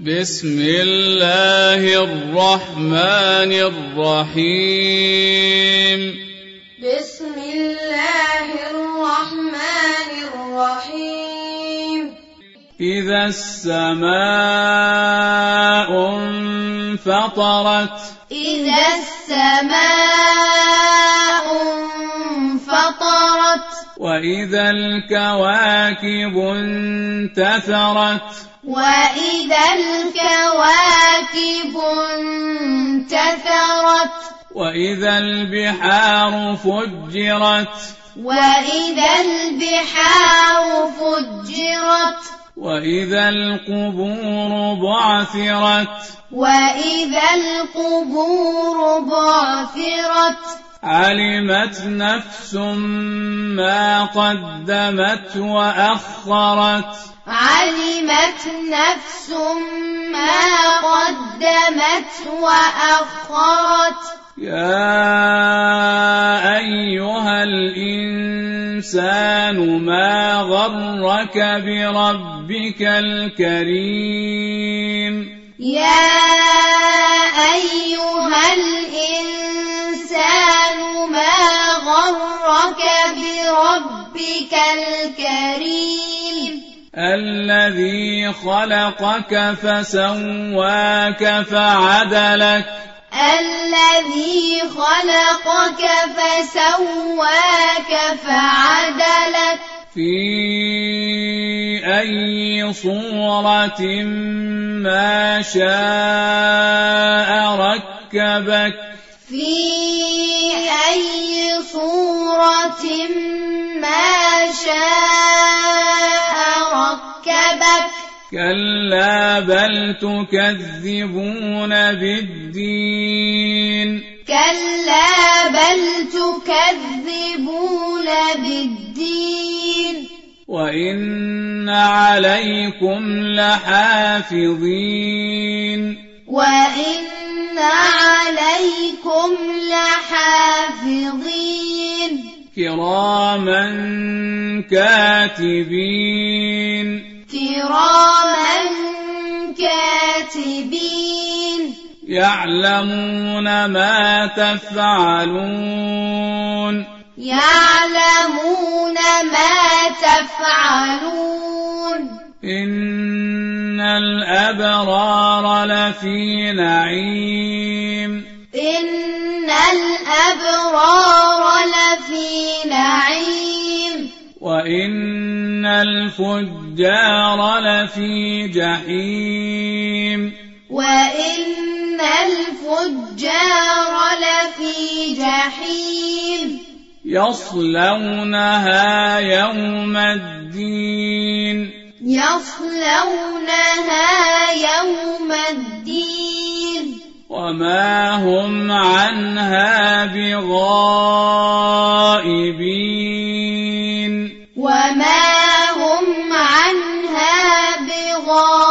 بسم الله الرحمن الرحيم بسم الله الرحمن الرحيم اذا السماء انفطرت إذا السماء انفطرت. وإذا الكواكب انتثرت. وإذا الكواكب انتثرت. وإذا البحار فجرت. وإذا البحار فجرت. وَإِذَا الْقُبُورُ بُعْثِرَتْ وَإِذَا الْقُبُورُ بُعْثِرَتْ عَلِمَتْ نَفْسٌ مَا قَدَّمَتْ وَأَخَّرَتْ عَلِمَتْ نَفْسٌ مَا قَدَّمَتْ وَأَخَّرَتْ يَا أَيُّهَا الْإِنسَانُ غرك بربك الكريم. يا أيها الإنسان ما غرك بربك الكريم؟ الذي خلقك فسواك فعدلك. الذي خلقك فسواك فعدلك. في أي صورة ما شاء ركبك في أي صورة ما شاء ركبك كلا بل تكذبون بالدين عليكم لحافظين. وإن عليكم لحافظين. كراما كاتبين. كراما كاتبين. يعلمون ما تفعلون. يعلمون ما تفعلون. إن الأبرار لفي نعيم إن الأبرار لفي نعيم وإن الفجار لفي جحيم وإن الفجار لفي جحيم يصلونها يوم الدين يصلونها يوم الدين. وما هم عنها بغائبين. وما هم عنها بغائبين.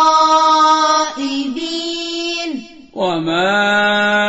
وما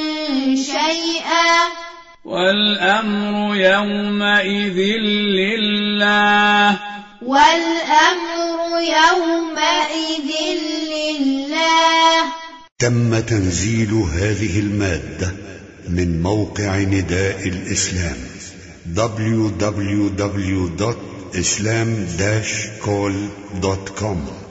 شيئا. والأمر يومئذ لله. والأمر يومئذ لله. تم تنزيل هذه المادة من موقع نداء الإسلام. www.islam-call.com